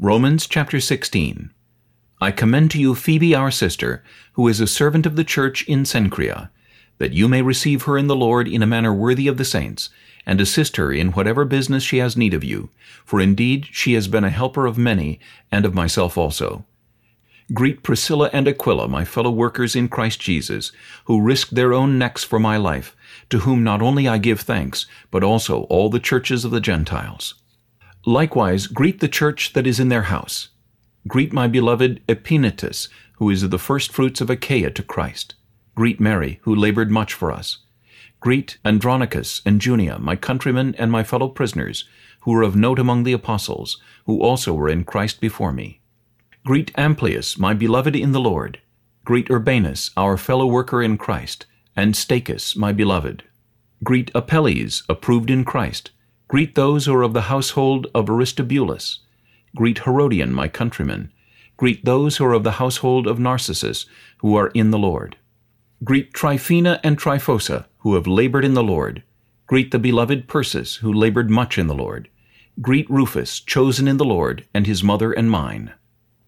Romans chapter 16 I commend to you Phoebe our sister, who is a servant of the church in Cenchrea, that you may receive her in the Lord in a manner worthy of the saints, and assist her in whatever business she has need of you, for indeed she has been a helper of many, and of myself also. Greet Priscilla and Aquila, my fellow workers in Christ Jesus, who risked their own necks for my life, to whom not only I give thanks, but also all the churches of the Gentiles. Likewise greet the church that is in their house. Greet my beloved Epaenetus, who is of the firstfruits of Achaia to Christ. Greet Mary, who labored much for us. Greet Andronicus and Junia, my countrymen and my fellow prisoners, who were of note among the apostles, who also were in Christ before me. Greet Amplias, my beloved in the Lord. Greet Urbanus, our fellow worker in Christ, and Stachys, my beloved. Greet Apelles, approved in Christ. Greet those who are of the household of Aristobulus. Greet Herodion, my countryman. Greet those who are of the household of Narcissus, who are in the Lord. Greet Tryphena and Tryphosa, who have labored in the Lord. Greet the beloved Persis, who labored much in the Lord. Greet Rufus, chosen in the Lord, and his mother and mine.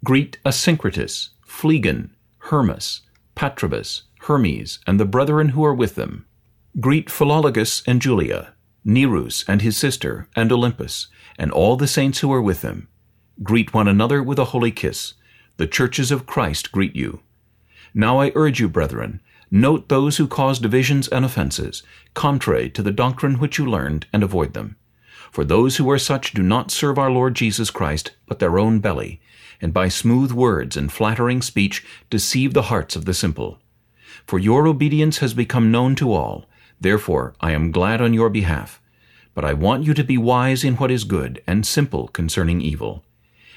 Greet Asyncritus, Phlegon, Hermas, Patrobas, Hermes, and the brethren who are with them. Greet Philologus and Julia, Nereus and his sister, and Olympas, and all the saints who are with them. Greet one another with a holy kiss. The churches of Christ greet you. Now I urge you, brethren, note those who cause divisions and offenses, contrary to the doctrine which you learned, and avoid them. For those who are such do not serve our Lord Jesus Christ, but their own belly, and by smooth words and flattering speech deceive the hearts of the simple. For your obedience has become known to all, Therefore I am glad on your behalf. But I want you to be wise in what is good, and simple concerning evil.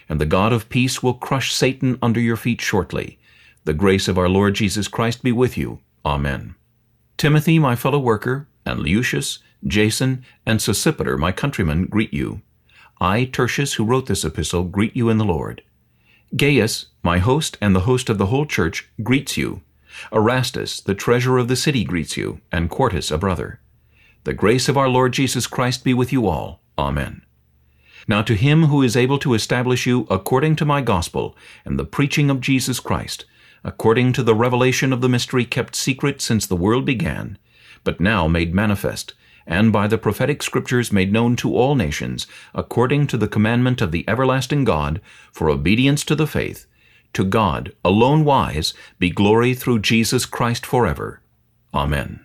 And the God of peace will crush Satan under your feet shortly. The grace of our Lord Jesus Christ be with you. Amen. Timothy, my fellow worker, and Lucius, Jason, and Sosipater, my countrymen, greet you. I, Tertius, who wrote this epistle, greet you in the Lord. Gaius, my host and the host of the whole church, greets you. Erastus, the treasurer of the city, greets you, and Quartus, a brother. The grace of our Lord Jesus Christ be with you all. Amen. Now to him who is able to establish you according to my gospel and the preaching of Jesus Christ, according to the revelation of the mystery kept secret since the world began, but now made manifest, and by the prophetic scriptures made known to all nations, according to the commandment of the everlasting God, for obedience to the faith, to God, alone wise, be glory through Jesus Christ forever. Amen.